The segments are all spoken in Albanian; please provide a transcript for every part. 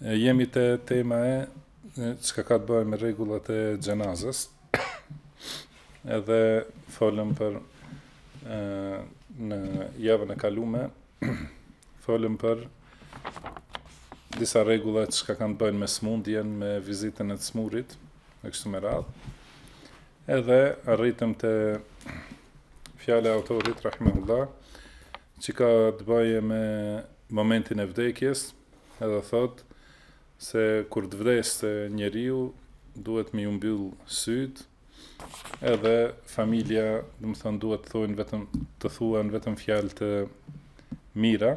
Jemi te tema e çka ka të bëjë me rregullat e xhenazes, edhe folëm për në javën e kalume, folëm për disa rregulla çka kanë të bëjnë me smundjen, me vizitën e të smurit, e kështu me radhë, edhe arritëm te fjala e autorit, rahimahullah, që ka të bëjë me momentin e vdekjes, edhe thotë se kur të vdes njeriu duhet me iu mbyll sytë, edhe familja, domethënë duhet të thonë vetëm të thuhen vetëm fjalë të mira.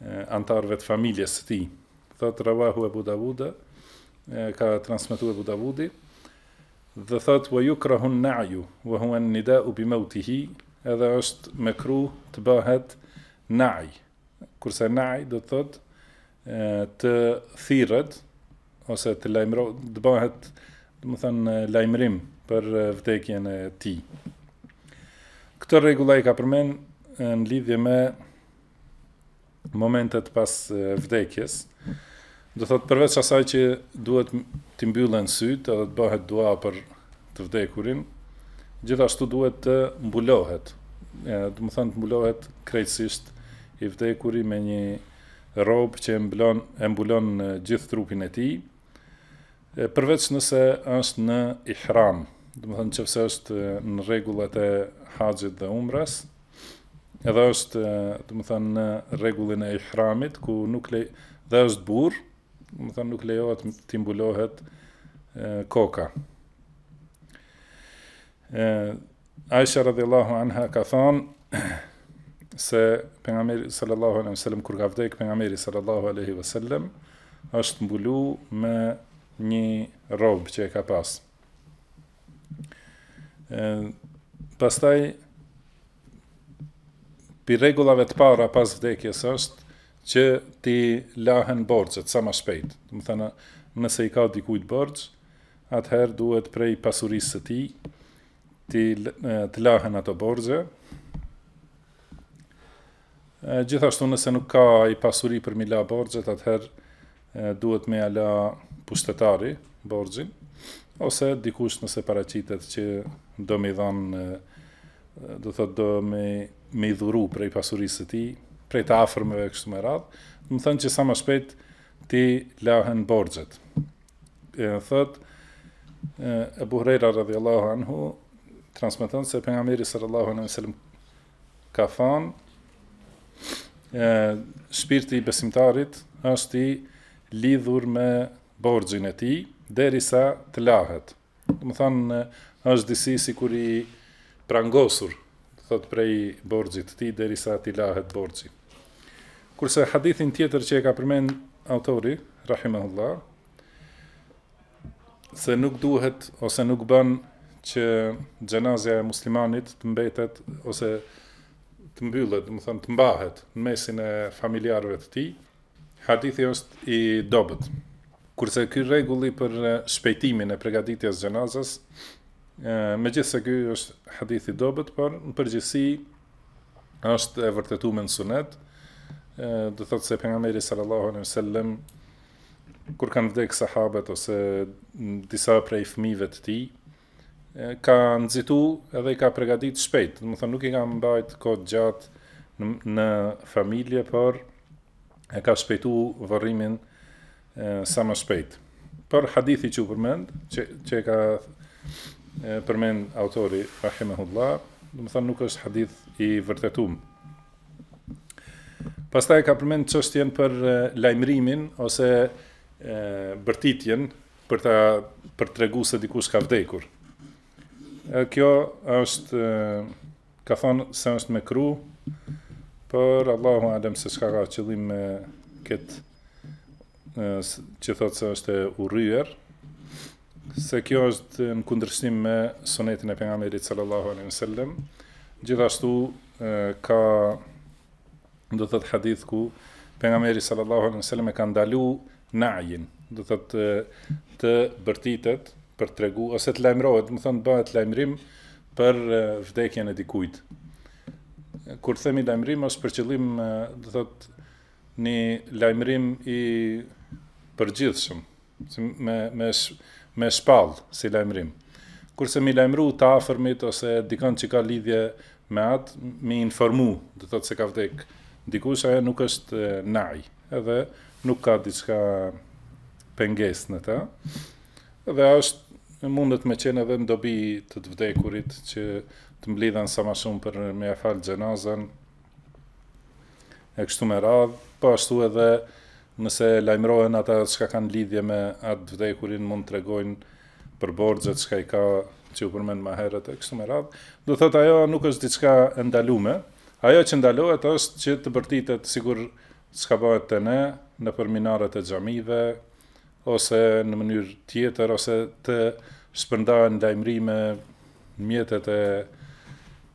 anëtarëve të familjes së tij. Thotë Rawahu Abu Dawud, ka transmetu Abu Dawudi dhe thotë wa yukrahu an-na'yu wa huwa an-nida'u bi mawtihi, edhe është mekruh të bëhet na'y. Kurse na'y do të thotë të thirret ose të lajmëro, të bëhet, domethënë lajmërim për vdekjen e tij. Këtë rregull ai ka përmend në lidhje me momentet pas vdekjes, do thotë përveç asaj që duhet të mbyllen sytë edhe të bëhet dua për të vdekurin, gjithashtu duhet të mbulohet, domethënë të mbulohet krejtësisht i vdekuri me një rrobë që e mbulon e mbulon gjithë trupin e tij, përveç nëse është në ihram, domethënë nëse është në rregullat e haxhit dhe umres, Edhe është, domethënë në rregullin e ihramit ku nuk le dhe është burrë, domethënë nuk lejohet të mbulohet koka. Aisha radhiyallahu anha ka thënë se pejgamberi sallallahu alaihi wasallam kur ka vdek pejgamberi sallallahu alaihi wasallam është mbulu me një rrobë që e ka pas. Pastaj prej rregullave të para pas vdekjes është që t'i lahen borxhet sa më shpejt. Domethënë, nëse i ka dikujt borxh, atëherë duhet prej pasurisë së tij t'i të lahen ato borxhe. Gjithashtu nëse nuk ka ai pasuri për m'i la borxhet, atëherë duhet me ia la pushtetari borxhin, ose dikush nëse paraqitet që do m'i dhon do thotë do me me i dhuru prej pasurisë së tij, prej të afërmëve kështu me radhë, domethënë që sa më shpejt t'i lahen borxhet. E thotë Ebu Hurejra radhiyallahu anhu transmeton se pejgamberi sallallahu alaihi wasallam ka thënë, shpirti i besimtarit është i lidhur me borxhin e tij derisa të lahet. Domethënë është disi sikur i prangosur, thot prej borxhit të tij derisa të lahet borxhi. Kurse hadithin tjetër që e ka përmend autori rahimahullah se nuk duhet ose nuk bën që xhenazja e muslimanit të mbetet ose të mbyllet, domethënë të mbahet në mesin e familjarëve të tij. Hadithi është i dobët. Kurse ky rregulli për shpejtimin e përgatitjes së xhenazës, megjithëse ky është hadith i dobët, por në përgjithësi është e vërtetume në sunet, do thotë se pejgamberi sallallahu alaihi wasallam Kur kanë vdekë sahabet ose disa prej fëmijëve të tij, ka nxitu edhe i ka pregadit shpejt, domethënë nuk i ka mbajt kohë gjatë në, në familje, por e ka shpejtu vorrimin e, sa më shpejt. Por hadithi që u përmend, që, që e ka e, përmend autori, Rahimehullah, domethënë nuk është hadith i vërtetum. Pastaj ka përmend çështjen për lajmërimin ose bërtitjen për të për t'tregu se dikush ka vdekur. E kjo është ka thonë se është mekruh, por Allahu alem se çka ka qëllim me këtë që thotë se është e urryer, se kjo është në kundërshtim me sunetin e pejgamberit sallallahu alaihi wasallam. Gjithashtu ka do të thotë hadith ku pejgamberi sallallahu alaihi wasallam e ka ndalu na'in, do të thotë të bërtitet për t'tregu ose të lajmërohet, domethënë të bëhet lajmërim për vdekjen e dikujt. Kur themi lajmërim është për qëllim, do të thotë Një lajmërim i përgjithshëm, si me me me shpall si lajmërim. Kurse m'i lajmëru të afërmit ose dikon që ka lidhje me atë, m'i informu, do të thotë se ka vdek dikush, ajo nuk është naj, edhe nuk ka diçka pengesë në të. Dhe është mundet me qenë edhe në dobi të të vdekurit që të mblidhen sa më shumë për me ia fal xhenazën, e kështu me radhë, po ashtu edhe nëse lajmërohen ata çka kanë lidhje me atë të vdekurin mund të tregojnë për borxhet çka i ka që u përmend më herët e kështu me radhë. Do thotë ajo nuk është diçka e ndalume. Ajo që ndalohet është që të bërtitet sikur çka bëhet te ne nëpër minaret e xhamive ose në mënyrë tjetër ose të shpërndahen lajmërime në mjetet e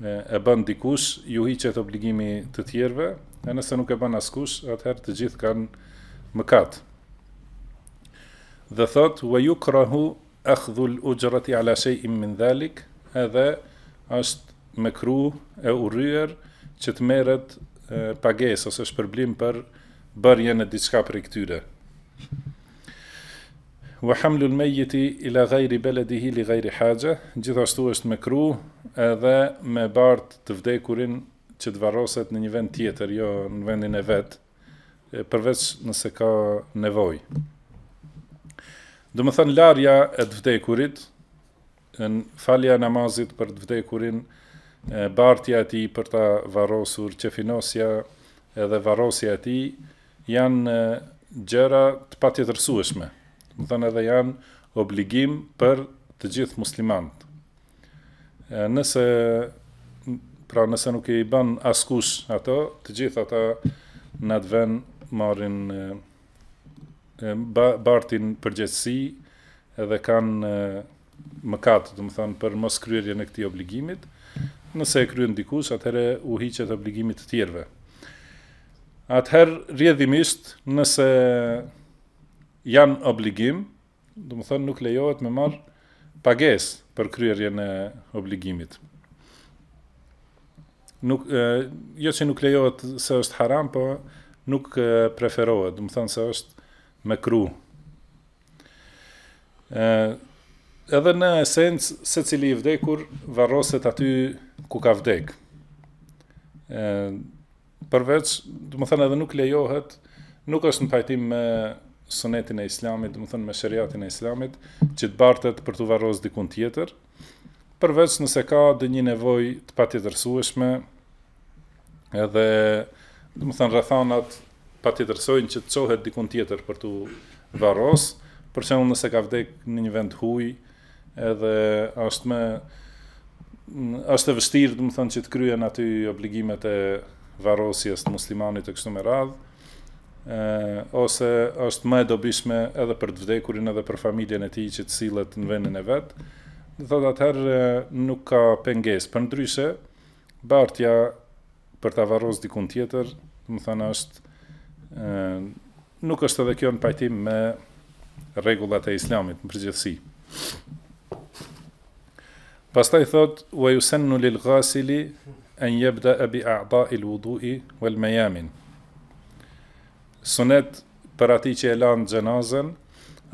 e bën dikush, ju hiqet obligimi të tjerëve, e nëse nuk e bën askush, atëherë të gjithë kanë mëkat. Dhe thot, wa yukrahu akhdhu al-ujrati ala shay'in min dhalik, edhe është mekruh e urryer që të merret pagesë ose shpërblim për bërjen e diçka prej këtyre. Wa hamlul mayyiti ila ghayri baladihi li ghayri haja, gjithashtu është mekruh edhe me bart të vdekurin që të varroset në një vend tjetër, jo në vendin e vet, përveç nëse ka nevojë. Domethënë larja e të vdekurit Falja e namazit për të vdekurin, bartja e tij për ta varrosur, qefinosja edhe varrosja e tij janë gjëra të patjetërsueshme, domethënë edhe janë obligim për të gjithë muslimanët. Nëse pra nëse nuk i bën askush ato, të gjithë ata në atë vend marrin bartin përgjegjësi edhe kanë mëkat, domethënë për mos kryerjen e këtij obligimit. Nëse e kryen dikush, atëherë u hiqet obligimi të tjerëve. Atëherë rrjedhimisht nëse janë obligim, Domethënë nuk lejohet me marr pagesë për kryerjen e obligimit. Nuk e, jo që nuk lejohet se është haram, po nuk preferohet, domethënë se është mekruh. Ë edhe në esencë secili i vdekur varroset aty ku ka vdek. Ë Përveç, domethënë edhe nuk lejohet, nuk është në pajtim me sunetin e Islamit, domethënë me sheriatin e Islamit, që të bartet për t'u varros dikun tjetër, përveç nëse ka ndonjë nevojë të patjetërsueshme, edhe, domethënë rrethanat patjetërsojnë që të çohet dikun tjetër për t'u varros, për shembull nëse ka vdek në një vend të huj, Edhe është me është e vështirë, domethënë që të kryhen aty obligimet e varrosjes të muslimanit e kështu me radhë. ë ose është më e dobishme edhe për të vdekurin edhe për familjen e tij që të sillet në vendin e vet. Do thotë atëherë nuk ka pengesë. Përndryshe, bartja për ta varrosë dikun tjetër, domethënë nuk është edhe kjo në pajtim me rregullat e Islamit në përgjithësi. Pastaj thotë wa yusannu lil ghasili an yabda bi a'da'i al-wudu'i wal mayamin. Sunet për atë që e lan xhenazën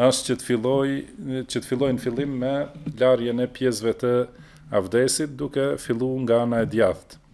është që të fillojë në fillim me larjen e pjesëve të avdesit duke fillu nga ana e djathtë.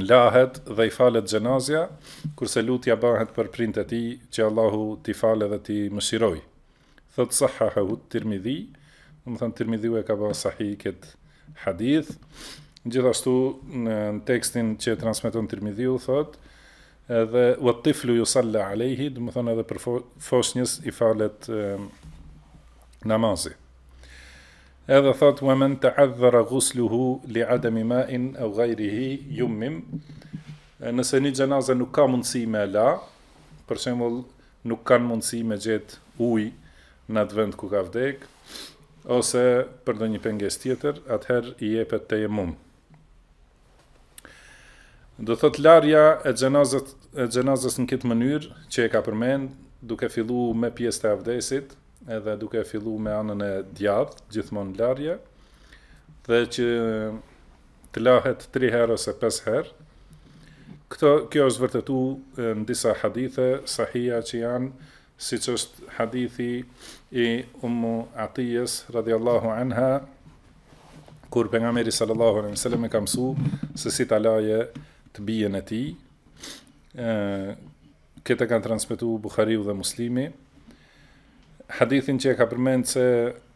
lahet dhe i falet xhenazja, kurse lutja bëhet për prindtë e tij, që Allahu t'i falë dhe t'i mëshirojë. Thotë sahhahahu Tirmidhi, domethënë Tirmidhiu e ka bërë sahih këtë hadith. Gjithashtu në tekstin që transmeton Tirmidhiu thotë edhe wa tiflu yusalla alayhi, domethënë edhe për foshnjës i falet e, namazi. Edhe thotë wa men ta'adhdhara ghusluhu li adami ma'in aw ghayrihi yummima nëse një xhenaze nuk ka mundësi me u la, për shembull nuk kanë mundësi me gjetë ujë në atë vend ku ka vdek ose për ndonjë pengesë tjetër, atëherë i jepet tejemum. Do të thotë larja e xhenazës e xhenazës në këtë mënyrë që e ka përmend, duke fillu me pjesët e avdesit, edhe duke fillu me anën e djathtë, gjithmonë larja, dhe që të lahet 3 herë ose 5 herë. Këto kjo është vërtetu në disa hadithe sahiha që janë siç është hadithi i Ummu Atijes radhiyallahu anha kur pejgamberi sallallahu alaihi wasallam e ka mësu se si ta laje të bijën e tij këtë e kanë transmetu Buhariu dhe Muslimi. Hadithin që e ka përmend se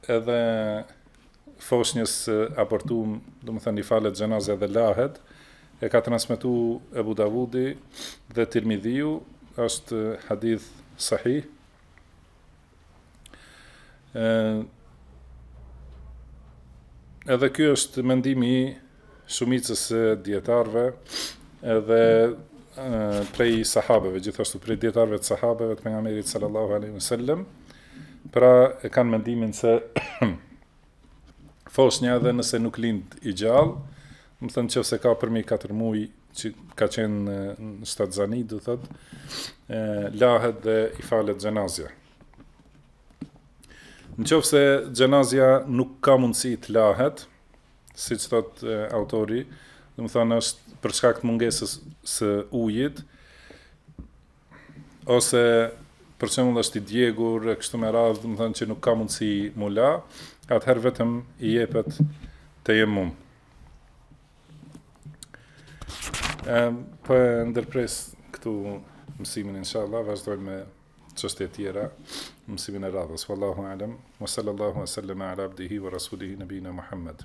edhe foshnjës së abortume, domethënë i falet xhenazja dhe lahet, e ka transmetu Ebu Davudi dhe Tirmidhiu, është hadith sahih. Ë Edhe ky është mendimi i shumicës së dietarëve, edhe prej sahabeve, gjithashtu prej dietarëve të sahabeve të pejgamberit sallallahu alaihi wasallam, Pra e kanë mendimin se foshnja edhe nëse nuk lind i gjallë, domethënë në qoftë se ka përmbi 4 muj që ka qenë në shtatzani, do të thotë, lahet dhe i falet xhenazja. Në qoftë se xhenazja nuk ka mundësi të lahet, siç thotë autori, domethënë është për shkak të mungesës së ujit, ose për shembull është i djegur e kështu me radhë, do të thonë që nuk ka mundësi mu la, atëherë vetëm i jepet tejemum. Ëm po e ndërpres këtu mësimin inshallah, vazhdojmë me çështje të tjera, mësimin e radhës. Wallahu alem, wa sallallahu wa sallam ala abdihi wa rasulihi nabina Muhammad.